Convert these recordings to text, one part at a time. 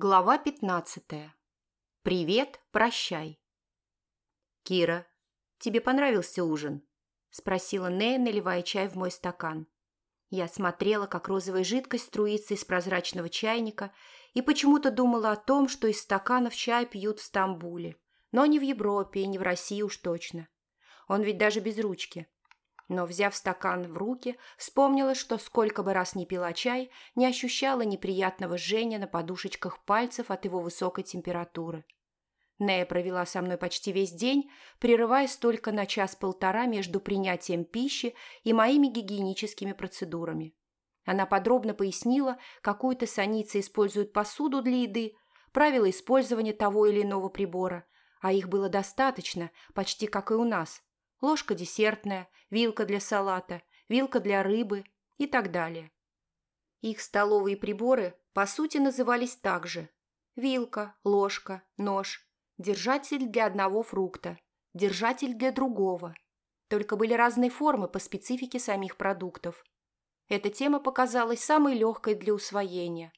Глава пятнадцатая. Привет, прощай. «Кира, тебе понравился ужин?» – спросила Нея, наливая чай в мой стакан. Я смотрела, как розовая жидкость струится из прозрачного чайника, и почему-то думала о том, что из стаканов чай пьют в Стамбуле, но не в Европе и не в России уж точно. Он ведь даже без ручки. Но, взяв стакан в руки, вспомнила, что сколько бы раз ни пила чай, не ощущала неприятного жжения на подушечках пальцев от его высокой температуры. Нея провела со мной почти весь день, прерываясь только на час-полтора между принятием пищи и моими гигиеническими процедурами. Она подробно пояснила, какую тессаницы используют посуду для еды, правила использования того или иного прибора, а их было достаточно, почти как и у нас – ложка десертная, вилка для салата, вилка для рыбы и так далее. Их столовые приборы, по сути, назывались так же. Вилка, ложка, нож, держатель для одного фрукта, держатель для другого. Только были разные формы по специфике самих продуктов. Эта тема показалась самой легкой для усвоения.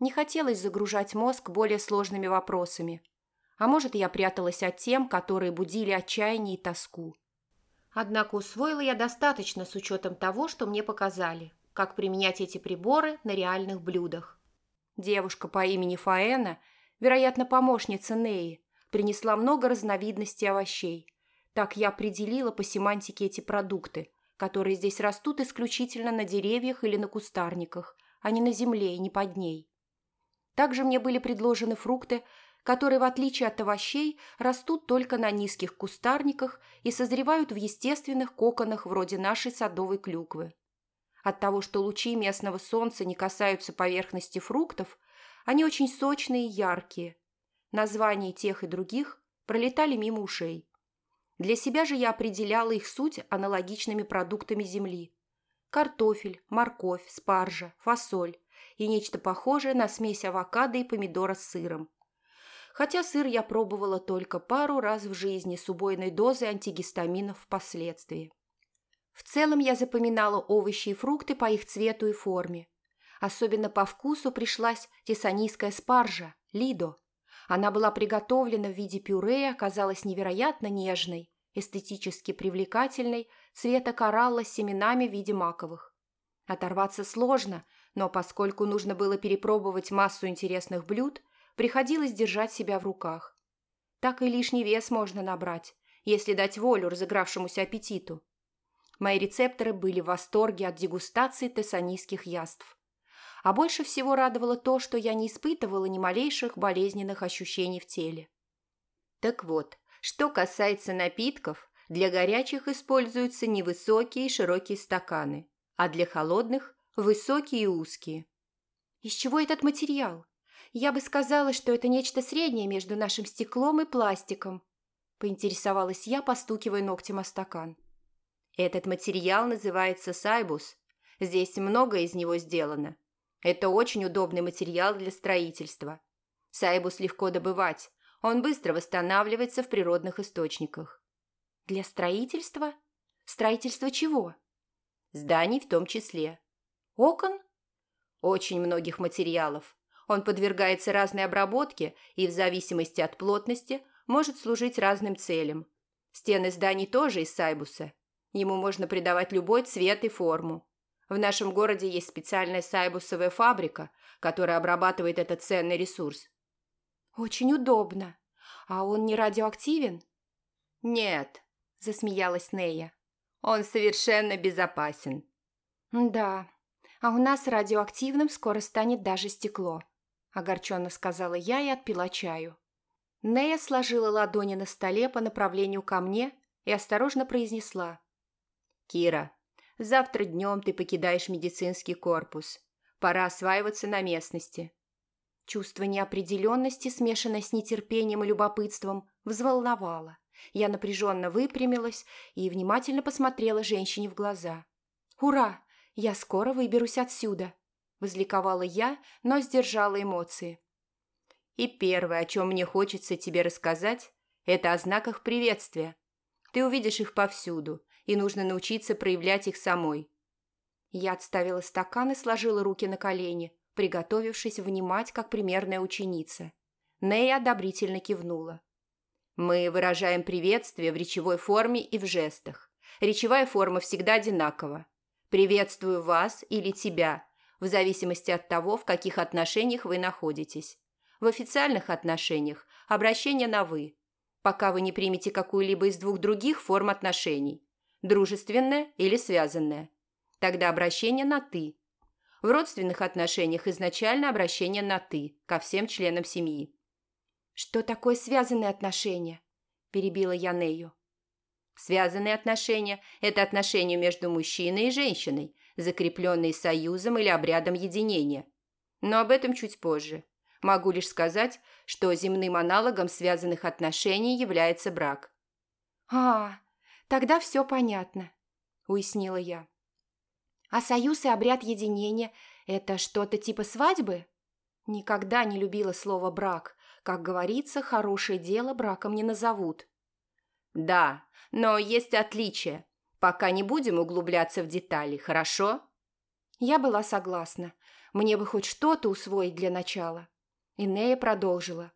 Не хотелось загружать мозг более сложными вопросами. А может, я пряталась от тем, которые будили отчаяние и тоску. Однако усвоила я достаточно с учетом того, что мне показали, как применять эти приборы на реальных блюдах. Девушка по имени Фаэна, вероятно, помощница Неи, принесла много разновидностей овощей. Так я определила по семантике эти продукты, которые здесь растут исключительно на деревьях или на кустарниках, а не на земле и не под ней. Также мне были предложены фрукты, которые, в отличие от овощей, растут только на низких кустарниках и созревают в естественных коконах вроде нашей садовой клюквы. От того, что лучи местного солнца не касаются поверхности фруктов, они очень сочные и яркие. Названия тех и других пролетали мимо ушей. Для себя же я определяла их суть аналогичными продуктами земли. Картофель, морковь, спаржа, фасоль и нечто похожее на смесь авокадо и помидора с сыром хотя сыр я пробовала только пару раз в жизни с убойной дозой антигистаминов впоследствии. В целом я запоминала овощи и фрукты по их цвету и форме. Особенно по вкусу пришлась тессанийская спаржа, лидо. Она была приготовлена в виде пюре оказалась невероятно нежной, эстетически привлекательной, цвета коралла с семенами в виде маковых. Оторваться сложно, но поскольку нужно было перепробовать массу интересных блюд, приходилось держать себя в руках. Так и лишний вес можно набрать, если дать волю разыгравшемуся аппетиту. Мои рецепторы были в восторге от дегустации тессанийских яств. А больше всего радовало то, что я не испытывала ни малейших болезненных ощущений в теле. Так вот, что касается напитков, для горячих используются невысокие и широкие стаканы, а для холодных – высокие и узкие. Из чего этот материал? Я бы сказала, что это нечто среднее между нашим стеклом и пластиком», – поинтересовалась я, постукивая ногтем о стакан. «Этот материал называется сайбус. Здесь много из него сделано. Это очень удобный материал для строительства. Сайбус легко добывать. Он быстро восстанавливается в природных источниках». «Для строительства? Строительство чего?» «Зданий в том числе». «Окон?» «Очень многих материалов. Он подвергается разной обработке и в зависимости от плотности может служить разным целям. Стены зданий тоже из сайбуса. Ему можно придавать любой цвет и форму. В нашем городе есть специальная сайбусовая фабрика, которая обрабатывает этот ценный ресурс. Очень удобно. А он не радиоактивен? Нет, засмеялась Нея. Он совершенно безопасен. Да, а у нас радиоактивным скоро станет даже стекло огорченно сказала я и отпила чаю. Нея сложила ладони на столе по направлению ко мне и осторожно произнесла. «Кира, завтра днем ты покидаешь медицинский корпус. Пора осваиваться на местности». Чувство неопределенности, смешанное с нетерпением и любопытством, взволновало. Я напряженно выпрямилась и внимательно посмотрела женщине в глаза. «Ура! Я скоро выберусь отсюда!» – возликовала я, но сдержала эмоции. «И первое, о чем мне хочется тебе рассказать, это о знаках приветствия. Ты увидишь их повсюду, и нужно научиться проявлять их самой». Я отставила стакан и сложила руки на колени, приготовившись внимать, как примерная ученица. Нея одобрительно кивнула. «Мы выражаем приветствие в речевой форме и в жестах. Речевая форма всегда одинакова. Приветствую вас или тебя, в зависимости от того, в каких отношениях вы находитесь. В официальных отношениях обращение на «вы», пока вы не примете какую-либо из двух других форм отношений – дружественное или связанное. Тогда обращение на «ты». В родственных отношениях изначально обращение на «ты» ко всем членам семьи. «Что такое связанные отношения?» – перебила я Нею. Связанные отношения – это отношения между мужчиной и женщиной, закрепленные союзом или обрядом единения. Но об этом чуть позже. Могу лишь сказать, что земным аналогом связанных отношений является брак. «А, тогда все понятно», – уяснила я. «А союз и обряд единения – это что-то типа свадьбы?» Никогда не любила слово «брак». Как говорится, хорошее дело браком не назовут. «Да, но есть отличия. Пока не будем углубляться в детали, хорошо?» Я была согласна. Мне бы хоть что-то усвоить для начала. Инея продолжила.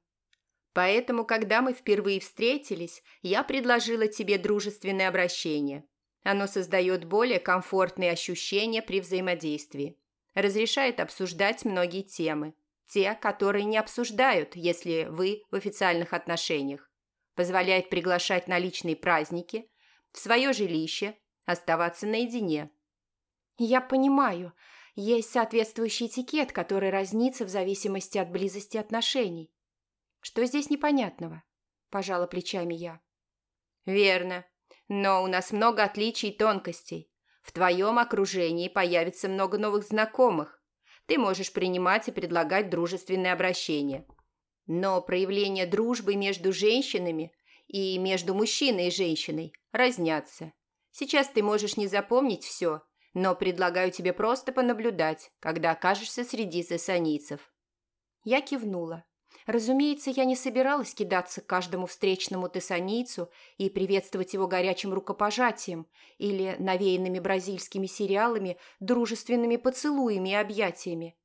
«Поэтому, когда мы впервые встретились, я предложила тебе дружественное обращение. Оно создает более комфортные ощущения при взаимодействии. Разрешает обсуждать многие темы. Те, которые не обсуждают, если вы в официальных отношениях позволяет приглашать на личные праздники, в свое жилище, оставаться наедине. Я понимаю, есть соответствующий этикет, который разнится в зависимости от близости отношений. Что здесь непонятного? Пожала плечами я. Верно. Но у нас много отличий и тонкостей. В твоем окружении появится много новых знакомых. Ты можешь принимать и предлагать дружественные обращения – но проявления дружбы между женщинами и между мужчиной и женщиной разнятся. Сейчас ты можешь не запомнить все, но предлагаю тебе просто понаблюдать, когда окажешься среди сессонийцев». Я кивнула. Разумеется, я не собиралась кидаться к каждому встречному тессанийцу и приветствовать его горячим рукопожатием или навеянными бразильскими сериалами дружественными поцелуями и объятиями.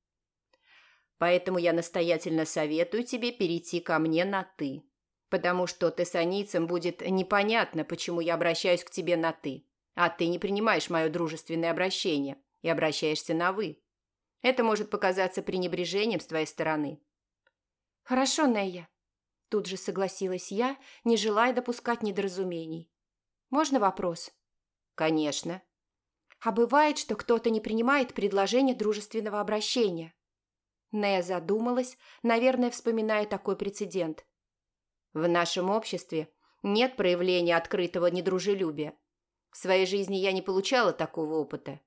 Поэтому я настоятельно советую тебе перейти ко мне на «ты». Потому что тессанийцам будет непонятно, почему я обращаюсь к тебе на «ты», а ты не принимаешь мое дружественное обращение и обращаешься на «вы». Это может показаться пренебрежением с твоей стороны. «Хорошо, Нея», – тут же согласилась я, не желая допускать недоразумений. «Можно вопрос?» «Конечно». «А бывает, что кто-то не принимает предложение дружественного обращения?» Нея задумалась, наверное, вспоминая такой прецедент. В нашем обществе нет проявления открытого недружелюбия. В своей жизни я не получала такого опыта.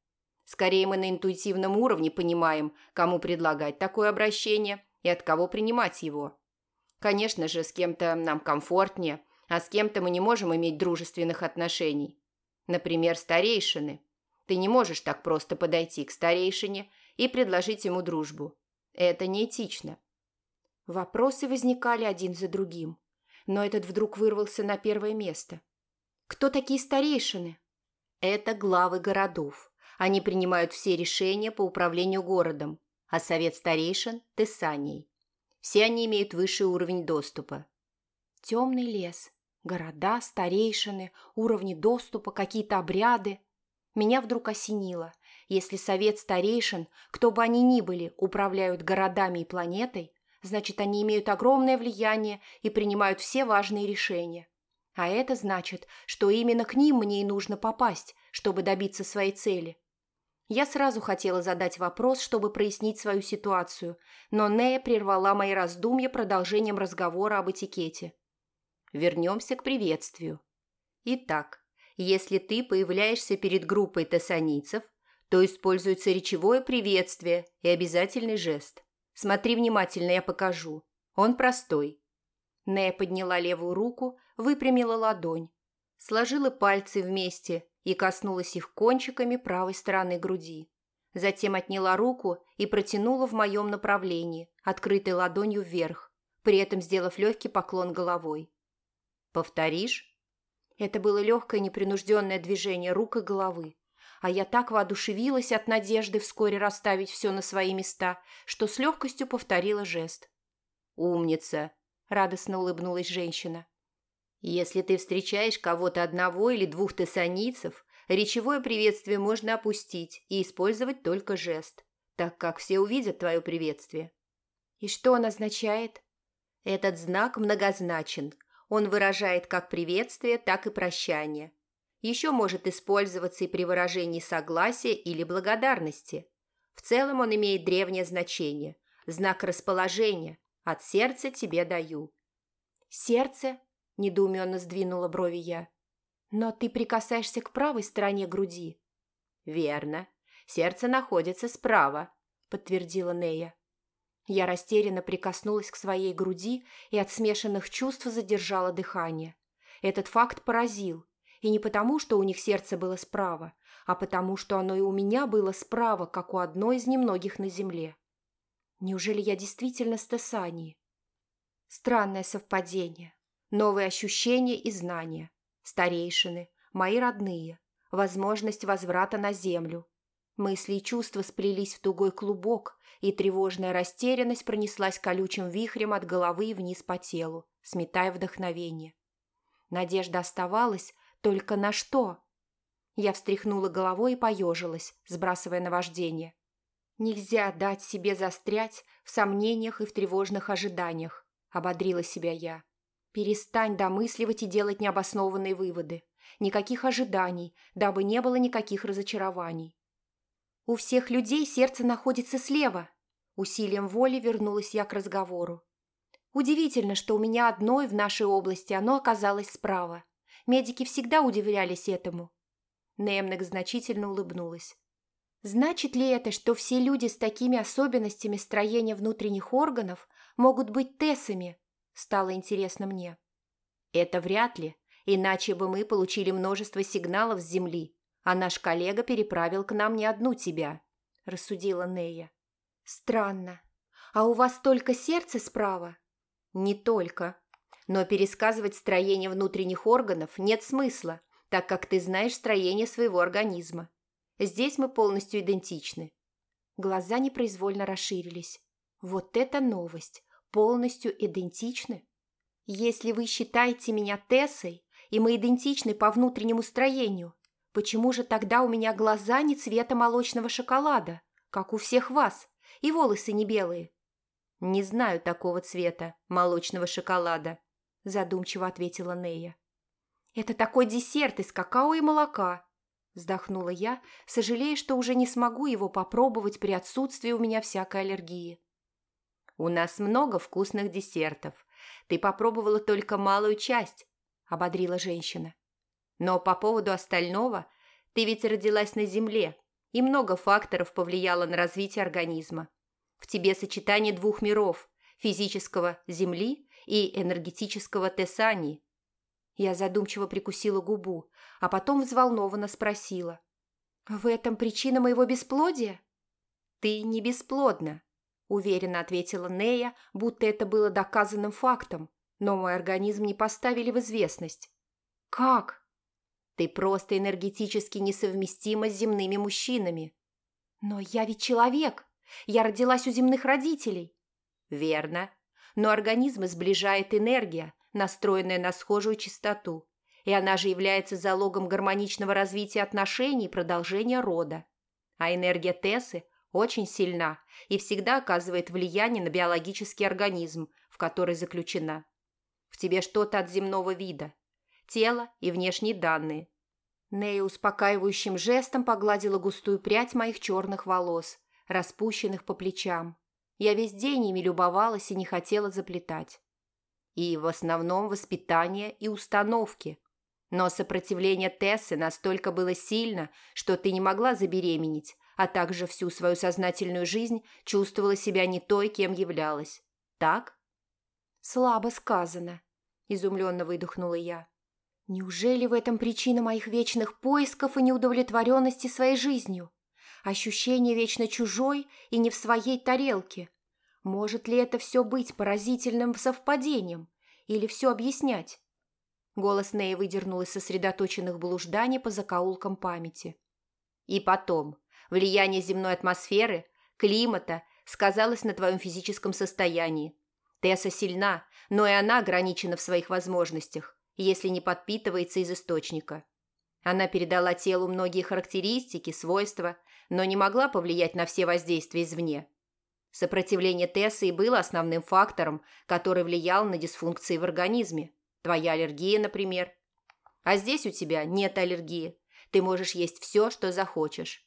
Скорее мы на интуитивном уровне понимаем, кому предлагать такое обращение и от кого принимать его. Конечно же, с кем-то нам комфортнее, а с кем-то мы не можем иметь дружественных отношений. Например, старейшины. Ты не можешь так просто подойти к старейшине и предложить ему дружбу. Это неэтично. Вопросы возникали один за другим, но этот вдруг вырвался на первое место. Кто такие старейшины? Это главы городов. Они принимают все решения по управлению городом, а совет старейшин – Тессанией. Все они имеют высший уровень доступа. Темный лес, города, старейшины, уровни доступа, какие-то обряды. Меня вдруг осенило. Если совет старейшин, кто бы они ни были, управляют городами и планетой, значит, они имеют огромное влияние и принимают все важные решения. А это значит, что именно к ним мне и нужно попасть, чтобы добиться своей цели. Я сразу хотела задать вопрос, чтобы прояснить свою ситуацию, но Нея прервала мои раздумья продолжением разговора об этикете. Вернемся к приветствию. Итак, если ты появляешься перед группой тессанийцев, то используется речевое приветствие и обязательный жест. Смотри внимательно, я покажу. Он простой. Нея подняла левую руку, выпрямила ладонь, сложила пальцы вместе и коснулась их кончиками правой стороны груди. Затем отняла руку и протянула в моем направлении, открытой ладонью вверх, при этом сделав легкий поклон головой. «Повторишь?» Это было легкое непринужденное движение рук и головы. А я так воодушевилась от надежды вскоре расставить все на свои места, что с легкостью повторила жест. «Умница!» – радостно улыбнулась женщина. «Если ты встречаешь кого-то одного или двух тессаницев, речевое приветствие можно опустить и использовать только жест, так как все увидят твое приветствие». «И что он означает?» «Этот знак многозначен. Он выражает как приветствие, так и прощание. Еще может использоваться и при выражении согласия или благодарности. В целом он имеет древнее значение. Знак расположения. От сердца тебе даю. «Сердце?» – недоуменно сдвинула брови я. «Но ты прикасаешься к правой стороне груди». «Верно. Сердце находится справа», – подтвердила Нея. Я растерянно прикоснулась к своей груди и от смешанных чувств задержала дыхание. Этот факт поразил. И не потому, что у них сердце было справа, а потому, что оно и у меня было справа, как у одной из немногих на земле. Неужели я действительно с Тессании? Странное совпадение. Новые ощущения и знания. Старейшины, мои родные. Возможность возврата на землю. Мысли и чувства сплелись в тугой клубок, и тревожная растерянность пронеслась колючим вихрем от головы вниз по телу, сметая вдохновение. Надежда оставалась, только на что? Я встряхнула головой и поежилась, сбрасывая наваждение. Нельзя дать себе застрять в сомнениях и в тревожных ожиданиях, ободрила себя я. Перестань домысливать и делать необоснованные выводы. Никаких ожиданий, дабы не было никаких разочарований. У всех людей сердце находится слева. Усилием воли вернулась я к разговору. Удивительно, что у меня одной в нашей области оно оказалось справа. Медики всегда удивлялись этому. Немнек значительно улыбнулась. Значит ли это, что все люди с такими особенностями строения внутренних органов могут быть тессами? Стало интересно мне. Это вряд ли, иначе бы мы получили множество сигналов с Земли, а наш коллега переправил к нам не одну тебя, рассудила Нея. Странно. А у вас только сердце справа? Не только, но пересказывать строение внутренних органов нет смысла, так как ты знаешь строение своего организма. Здесь мы полностью идентичны. Глаза непроизвольно расширились. Вот это новость! Полностью идентичны? Если вы считаете меня Тессой, и мы идентичны по внутреннему строению, почему же тогда у меня глаза не цвета молочного шоколада, как у всех вас, и волосы не белые? Не знаю такого цвета, молочного шоколада, задумчиво ответила Нея. «Это такой десерт из какао и молока», вздохнула я, сожалея, что уже не смогу его попробовать при отсутствии у меня всякой аллергии. «У нас много вкусных десертов. Ты попробовала только малую часть», – ободрила женщина. «Но по поводу остального, ты ведь родилась на Земле, и много факторов повлияло на развитие организма. В тебе сочетание двух миров – физического Земли и энергетического Тесани. Я задумчиво прикусила губу, а потом взволнованно спросила. «В этом причина моего бесплодия?» «Ты не бесплодна», – уверенно ответила Нея, будто это было доказанным фактом, но мой организм не поставили в известность. «Как?» «Ты просто энергетически несовместима с земными мужчинами». «Но я ведь человек. Я родилась у земных родителей». «Верно но организмы сближает энергия, настроенная на схожую частоту, и она же является залогом гармоничного развития отношений и продолжения рода. А энергия Тессы очень сильна и всегда оказывает влияние на биологический организм, в который заключена. В тебе что-то от земного вида. Тело и внешние данные. Нея успокаивающим жестом погладила густую прядь моих черных волос, распущенных по плечам. Я весь день ими любовалась и не хотела заплетать. И в основном воспитание и установки. Но сопротивление Тессы настолько было сильно, что ты не могла забеременеть, а также всю свою сознательную жизнь чувствовала себя не той, кем являлась. Так? Слабо сказано, изумленно выдохнула я. Неужели в этом причина моих вечных поисков и неудовлетворенности своей жизнью? Ощущение вечно чужой и не в своей тарелке. Может ли это все быть поразительным совпадением? Или все объяснять? Голос Неи выдернул из сосредоточенных блужданий по закоулкам памяти. И потом, влияние земной атмосферы, климата сказалось на твоем физическом состоянии. Тесса сильна, но и она ограничена в своих возможностях, если не подпитывается из источника. Она передала телу многие характеристики, свойства, но не могла повлиять на все воздействия извне. Сопротивление Тессы и было основным фактором, который влиял на дисфункции в организме. Твоя аллергия, например. А здесь у тебя нет аллергии. Ты можешь есть все, что захочешь.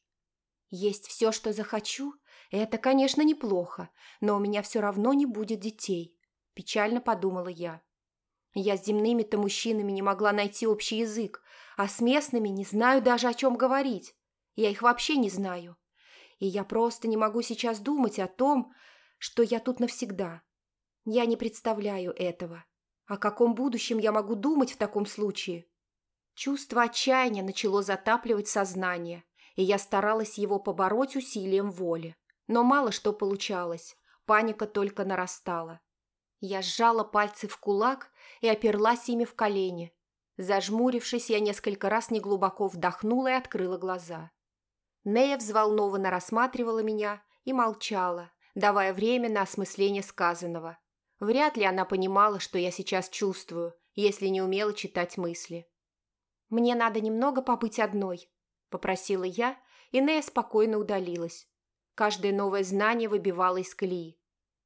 Есть все, что захочу? Это, конечно, неплохо, но у меня все равно не будет детей. Печально подумала я. Я с земными-то мужчинами не могла найти общий язык, а с местными не знаю даже о чем говорить. Я их вообще не знаю. И я просто не могу сейчас думать о том, что я тут навсегда. Я не представляю этого. О каком будущем я могу думать в таком случае? Чувство отчаяния начало затапливать сознание, и я старалась его побороть усилием воли. Но мало что получалось, паника только нарастала. Я сжала пальцы в кулак и оперлась ими в колени. Зажмурившись, я несколько раз неглубоко вдохнула и открыла глаза. Нея взволнованно рассматривала меня и молчала, давая время на осмысление сказанного. Вряд ли она понимала, что я сейчас чувствую, если не умела читать мысли. «Мне надо немного побыть одной», – попросила я, и Нея спокойно удалилась. Каждое новое знание выбивало из колеи.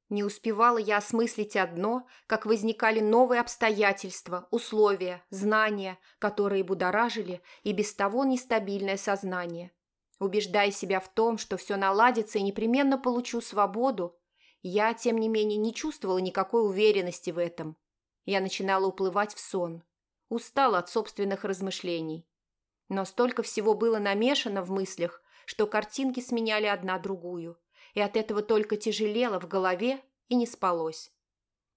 Не успевала я осмыслить одно, как возникали новые обстоятельства, условия, знания, которые будоражили и без того нестабильное сознание. Убеждая себя в том, что все наладится и непременно получу свободу, я, тем не менее, не чувствовала никакой уверенности в этом. Я начинала уплывать в сон. Устала от собственных размышлений. Но столько всего было намешано в мыслях, что картинки сменяли одна другую – и от этого только тяжелело в голове и не спалось.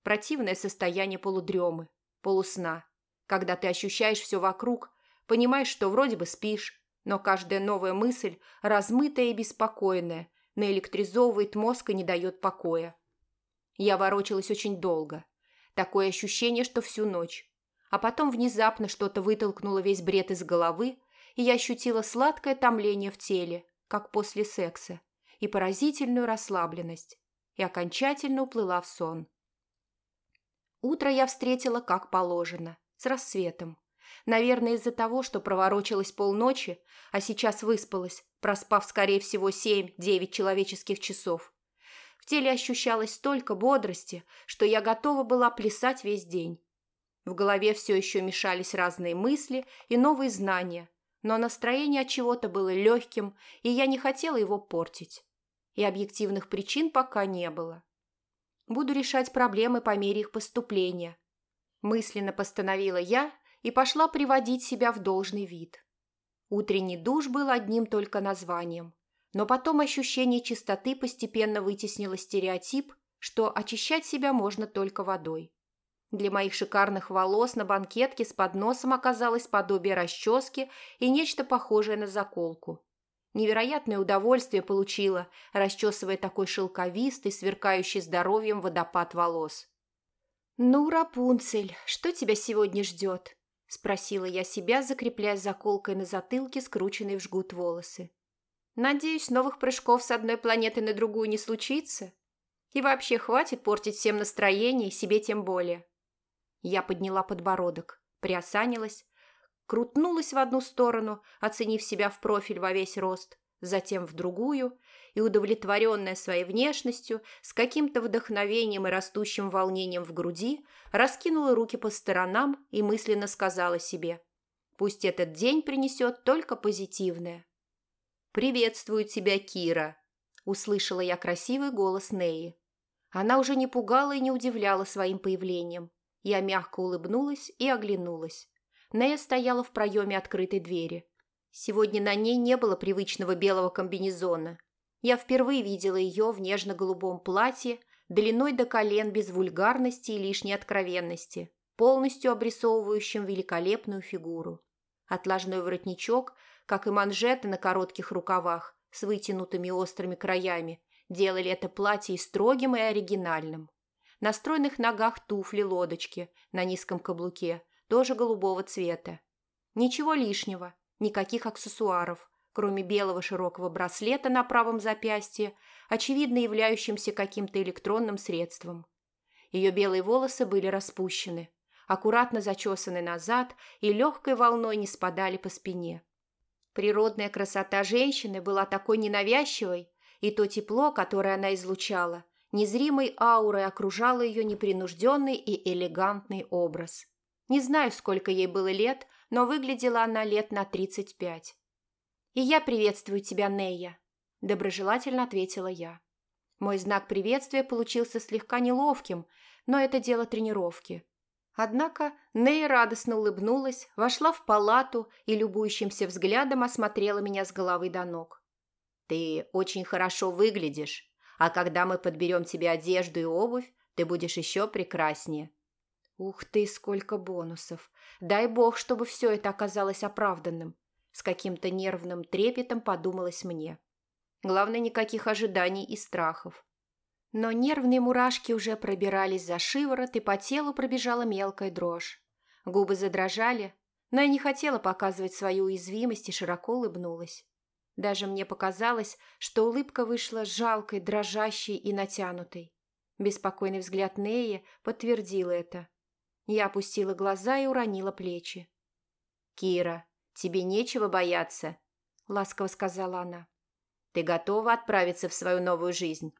Противное состояние полудремы, полусна, когда ты ощущаешь все вокруг, понимаешь, что вроде бы спишь, но каждая новая мысль, размытая и беспокойная, наэлектризовывает мозг и не дает покоя. Я ворочалась очень долго. Такое ощущение, что всю ночь. А потом внезапно что-то вытолкнуло весь бред из головы, и я ощутила сладкое томление в теле, как после секса и поразительную расслабленность, и окончательно уплыла в сон. Утро я встретила как положено, с рассветом. Наверное, из-за того, что проворочилась полночи, а сейчас выспалась, проспав, скорее всего, семь-девять человеческих часов. В теле ощущалось столько бодрости, что я готова была плясать весь день. В голове все еще мешались разные мысли и новые знания, но настроение от чего-то было легким, и я не хотела его портить и объективных причин пока не было. Буду решать проблемы по мере их поступления. Мысленно постановила я и пошла приводить себя в должный вид. Утренний душ был одним только названием, но потом ощущение чистоты постепенно вытеснило стереотип, что очищать себя можно только водой. Для моих шикарных волос на банкетке с подносом оказалось подобие расчески и нечто похожее на заколку. Невероятное удовольствие получила, расчесывая такой шелковистый, сверкающий здоровьем водопад волос. «Ну, Рапунцель, что тебя сегодня ждет?» – спросила я себя, закрепляя заколкой на затылке скрученные в жгут волосы. «Надеюсь, новых прыжков с одной планеты на другую не случится? И вообще хватит портить всем настроение, себе тем более». Я подняла подбородок, приосанилась, крутнулась в одну сторону, оценив себя в профиль во весь рост, затем в другую, и, удовлетворенная своей внешностью, с каким-то вдохновением и растущим волнением в груди, раскинула руки по сторонам и мысленно сказала себе «Пусть этот день принесет только позитивное». «Приветствую тебя, Кира!» – услышала я красивый голос Неи. Она уже не пугала и не удивляла своим появлением. Я мягко улыбнулась и оглянулась. Нея стояла в проеме открытой двери. Сегодня на ней не было привычного белого комбинезона. Я впервые видела ее в нежно-голубом платье, длиной до колен без вульгарности и лишней откровенности, полностью обрисовывающим великолепную фигуру. Отложной воротничок, как и манжеты на коротких рукавах с вытянутыми острыми краями, делали это платье и строгим, и оригинальным. На стройных ногах туфли-лодочки на низком каблуке – тоже голубого цвета. Ничего лишнего, никаких аксессуаров, кроме белого широкого браслета на правом запястье, очевидно являющимся каким-то электронным средством. Ее белые волосы были распущены, аккуратно зачесаны назад и легкой волной не спадали по спине. Природная красота женщины была такой ненавязчивой, и то тепло, которое она излучала, незримой аурой окружало ее непринужденный и элегантный образ. Не знаю, сколько ей было лет, но выглядела она лет на тридцать пять. «И я приветствую тебя, Нея», – доброжелательно ответила я. Мой знак приветствия получился слегка неловким, но это дело тренировки. Однако Нея радостно улыбнулась, вошла в палату и любующимся взглядом осмотрела меня с головы до ног. «Ты очень хорошо выглядишь, а когда мы подберем тебе одежду и обувь, ты будешь еще прекраснее». Ух ты, сколько бонусов! Дай бог, чтобы все это оказалось оправданным. С каким-то нервным трепетом подумалось мне. Главное, никаких ожиданий и страхов. Но нервные мурашки уже пробирались за шиворот, и по телу пробежала мелкая дрожь. Губы задрожали, но я не хотела показывать свою уязвимость и широко улыбнулась. Даже мне показалось, что улыбка вышла жалкой, дрожащей и натянутой. Беспокойный взгляд Неи подтвердил это. Я опустила глаза и уронила плечи. «Кира, тебе нечего бояться», — ласково сказала она. «Ты готова отправиться в свою новую жизнь?»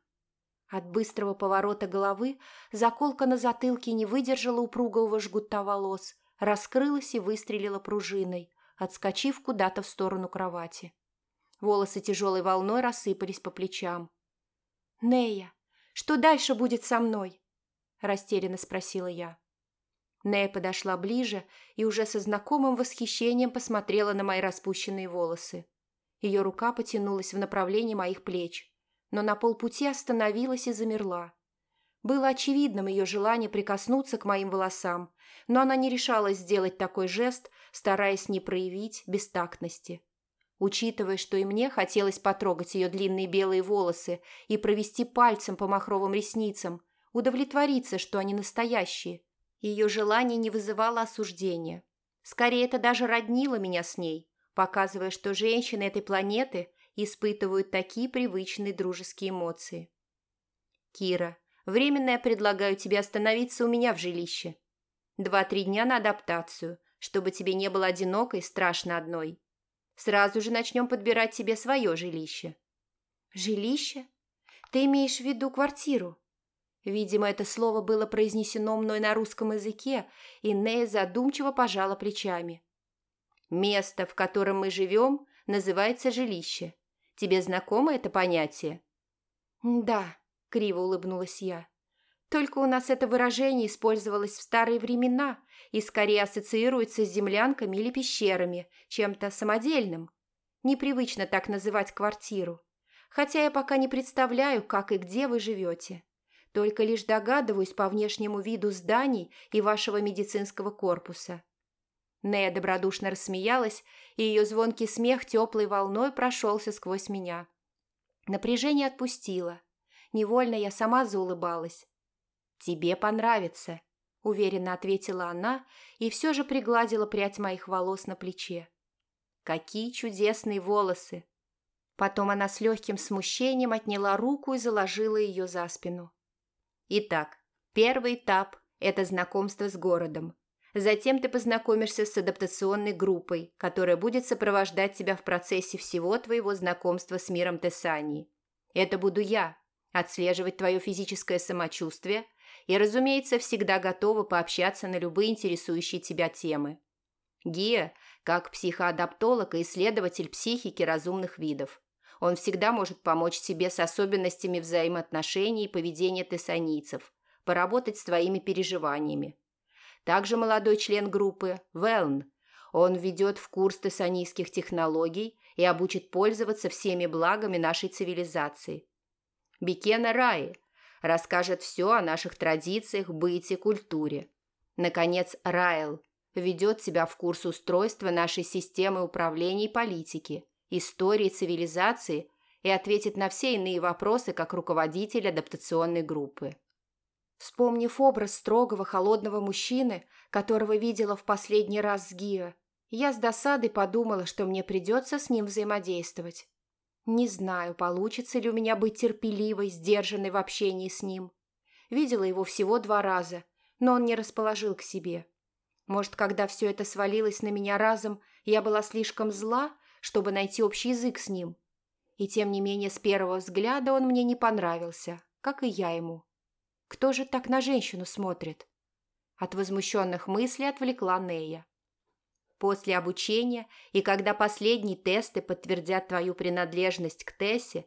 От быстрого поворота головы заколка на затылке не выдержала упругого жгута волос, раскрылась и выстрелила пружиной, отскочив куда-то в сторону кровати. Волосы тяжелой волной рассыпались по плечам. «Нея, что дальше будет со мной?» – растерянно спросила я. Нея подошла ближе и уже со знакомым восхищением посмотрела на мои распущенные волосы. Ее рука потянулась в направлении моих плеч, но на полпути остановилась и замерла. Было очевидным ее желание прикоснуться к моим волосам, но она не решалась сделать такой жест, стараясь не проявить бестактности. Учитывая, что и мне хотелось потрогать ее длинные белые волосы и провести пальцем по махровым ресницам, удовлетвориться, что они настоящие – ее желание не вызывало осуждения. Скорее, это даже роднило меня с ней, показывая, что женщины этой планеты испытывают такие привычные дружеские эмоции. «Кира, временно я предлагаю тебе остановиться у меня в жилище. Два-три дня на адаптацию, чтобы тебе не было одиноко и страшно одной. Сразу же начнем подбирать тебе свое жилище». «Жилище? Ты имеешь в виду квартиру?» Видимо, это слово было произнесено мной на русском языке, и Нея задумчиво пожала плечами. «Место, в котором мы живем, называется жилище. Тебе знакомо это понятие?» «Да», — криво улыбнулась я. «Только у нас это выражение использовалось в старые времена и скорее ассоциируется с землянками или пещерами, чем-то самодельным. Непривычно так называть квартиру. Хотя я пока не представляю, как и где вы живете». Только лишь догадываюсь по внешнему виду зданий и вашего медицинского корпуса». Нея добродушно рассмеялась, и ее звонкий смех теплой волной прошелся сквозь меня. Напряжение отпустило. Невольно я сама заулыбалась. «Тебе понравится», — уверенно ответила она и все же пригладила прядь моих волос на плече. «Какие чудесные волосы!» Потом она с легким смущением отняла руку и заложила ее за спину. Итак, первый этап – это знакомство с городом. Затем ты познакомишься с адаптационной группой, которая будет сопровождать тебя в процессе всего твоего знакомства с миром Тессании. Это буду я, отслеживать твое физическое самочувствие и, разумеется, всегда готова пообщаться на любые интересующие тебя темы. Гия, как психоадаптолог и исследователь психики разумных видов. Он всегда может помочь тебе с особенностями взаимоотношений и поведения тессанийцев, поработать с твоими переживаниями. Также молодой член группы – Велн. Он введет в курс тессанийских технологий и обучит пользоваться всеми благами нашей цивилизации. Бекена Раи расскажет все о наших традициях, быте, культуре. Наконец, Райл введет тебя в курс устройства нашей системы управления и политики – истории цивилизации и ответит на все иные вопросы как руководитель адаптационной группы. Вспомнив образ строгого, холодного мужчины, которого видела в последний раз с Гио, Я с досадой подумала, что мне придется с ним взаимодействовать. Не знаю, получится ли у меня быть терпеливой, сдержанной в общении с ним. Видела его всего два раза, но он не расположил к себе. Может, когда все это свалилось на меня разом, я была слишком зла, чтобы найти общий язык с ним. И тем не менее, с первого взгляда он мне не понравился, как и я ему. Кто же так на женщину смотрит? От возмущенных мыслей отвлекла Нея. После обучения и когда последние тесты подтвердят твою принадлежность к Тессе,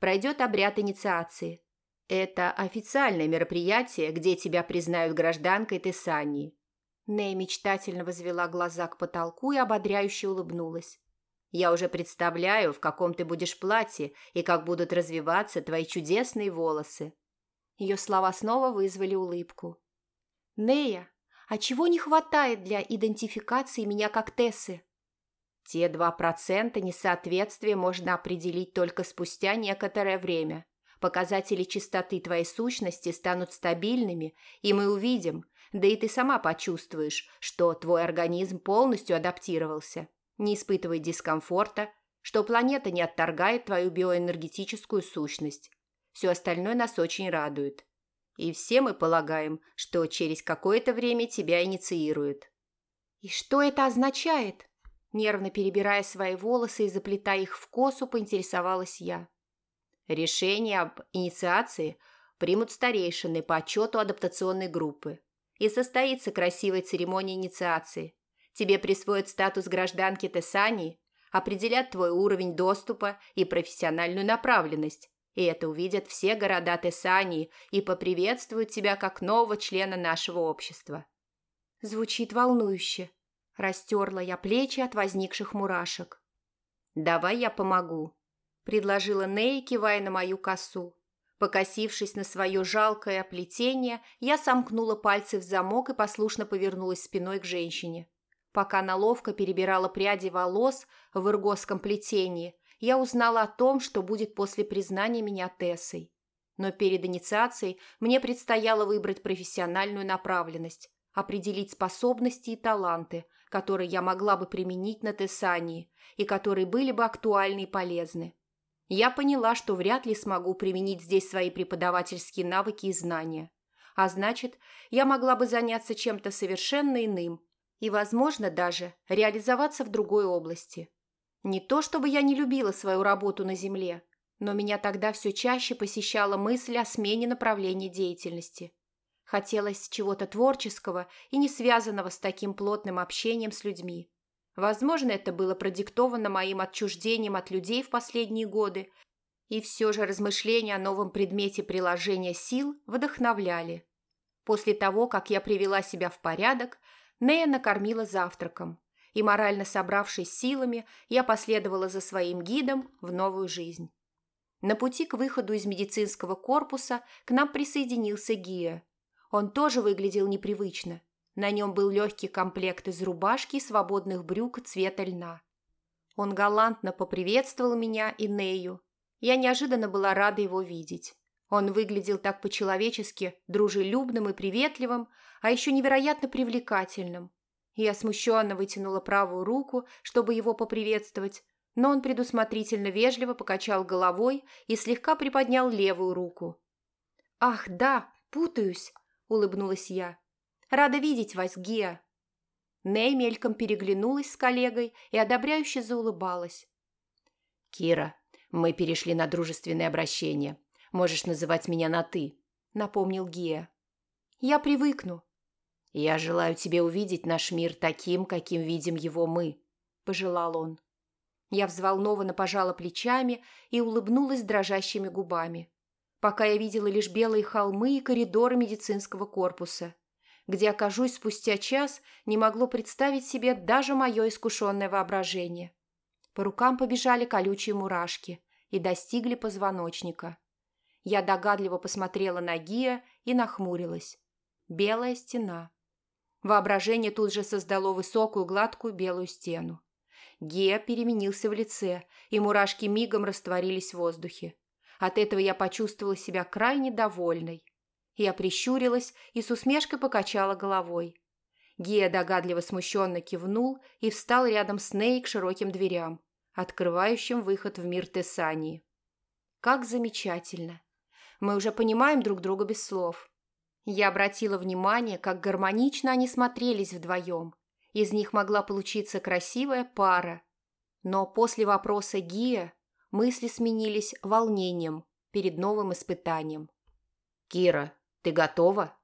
пройдет обряд инициации. Это официальное мероприятие, где тебя признают гражданкой Тессании. Нэй мечтательно возвела глаза к потолку и ободряюще улыбнулась. «Я уже представляю, в каком ты будешь платье и как будут развиваться твои чудесные волосы». Ее слова снова вызвали улыбку. «Нея, а чего не хватает для идентификации меня как Тессы? Те два процента несоответствия можно определить только спустя некоторое время. Показатели чистоты твоей сущности станут стабильными, и мы увидим, да и ты сама почувствуешь, что твой организм полностью адаптировался, не испытывает дискомфорта, что планета не отторгает твою биоэнергетическую сущность. Все остальное нас очень радует. И все мы полагаем, что через какое-то время тебя инициируют». «И что это означает?» Нервно перебирая свои волосы и заплетая их в косу, поинтересовалась я. «Решение об инициации примут старейшины по отчету адаптационной группы. И состоится красивая церемония инициации. Тебе присвоят статус гражданки Тессании, определят твой уровень доступа и профессиональную направленность, и это увидят все города Тессании и поприветствуют тебя как нового члена нашего общества. Звучит волнующе. Растерла я плечи от возникших мурашек. «Давай я помогу», – предложила Ней, кивая на мою косу. Покосившись на свое жалкое оплетение, я сомкнула пальцы в замок и послушно повернулась спиной к женщине. Пока она ловко перебирала пряди волос в иргосском плетении, я узнала о том, что будет после признания меня Тессой. Но перед инициацией мне предстояло выбрать профессиональную направленность, определить способности и таланты, которые я могла бы применить на Тессании и которые были бы актуальны и полезны. Я поняла, что вряд ли смогу применить здесь свои преподавательские навыки и знания. А значит, я могла бы заняться чем-то совершенно иным и, возможно, даже реализоваться в другой области. Не то чтобы я не любила свою работу на земле, но меня тогда все чаще посещала мысль о смене направления деятельности. Хотелось чего-то творческого и не связанного с таким плотным общением с людьми. Возможно, это было продиктовано моим отчуждением от людей в последние годы, и все же размышления о новом предмете приложения сил вдохновляли. После того, как я привела себя в порядок, Нея накормила завтраком и, морально собравшись силами, я последовала за своим гидом в новую жизнь. На пути к выходу из медицинского корпуса к нам присоединился Гия. Он тоже выглядел непривычно. На нем был легкий комплект из рубашки и свободных брюк цвета льна. Он галантно поприветствовал меня и Нею. Я неожиданно была рада его видеть. Он выглядел так по-человечески дружелюбным и приветливым, а еще невероятно привлекательным. Я смущенно вытянула правую руку, чтобы его поприветствовать, но он предусмотрительно вежливо покачал головой и слегка приподнял левую руку. «Ах, да, путаюсь», — улыбнулась я. «Рада видеть вас, Гия». Ней мельком переглянулась с коллегой и одобряюще заулыбалась. «Кира, мы перешли на дружественное обращение. Можешь называть меня на «ты», — напомнил Гия. «Я привыкну», «Я желаю тебе увидеть наш мир таким, каким видим его мы», – пожелал он. Я взволнованно пожала плечами и улыбнулась дрожащими губами, пока я видела лишь белые холмы и коридоры медицинского корпуса. Где окажусь спустя час, не могло представить себе даже мое искушенное воображение. По рукам побежали колючие мурашки и достигли позвоночника. Я догадливо посмотрела на Гия и нахмурилась. Белая стена. Воображение тут же создало высокую гладкую белую стену. Гея переменился в лице, и мурашки мигом растворились в воздухе. От этого я почувствовала себя крайне довольной. Я прищурилась и с усмешкой покачала головой. Гия догадливо смущенно кивнул и встал рядом с Ней к широким дверям, открывающим выход в мир Тессании. Как замечательно! Мы уже понимаем друг друга без слов. Я обратила внимание, как гармонично они смотрелись вдвоем. Из них могла получиться красивая пара. Но после вопроса Гия мысли сменились волнением перед новым испытанием. «Кира, ты готова?»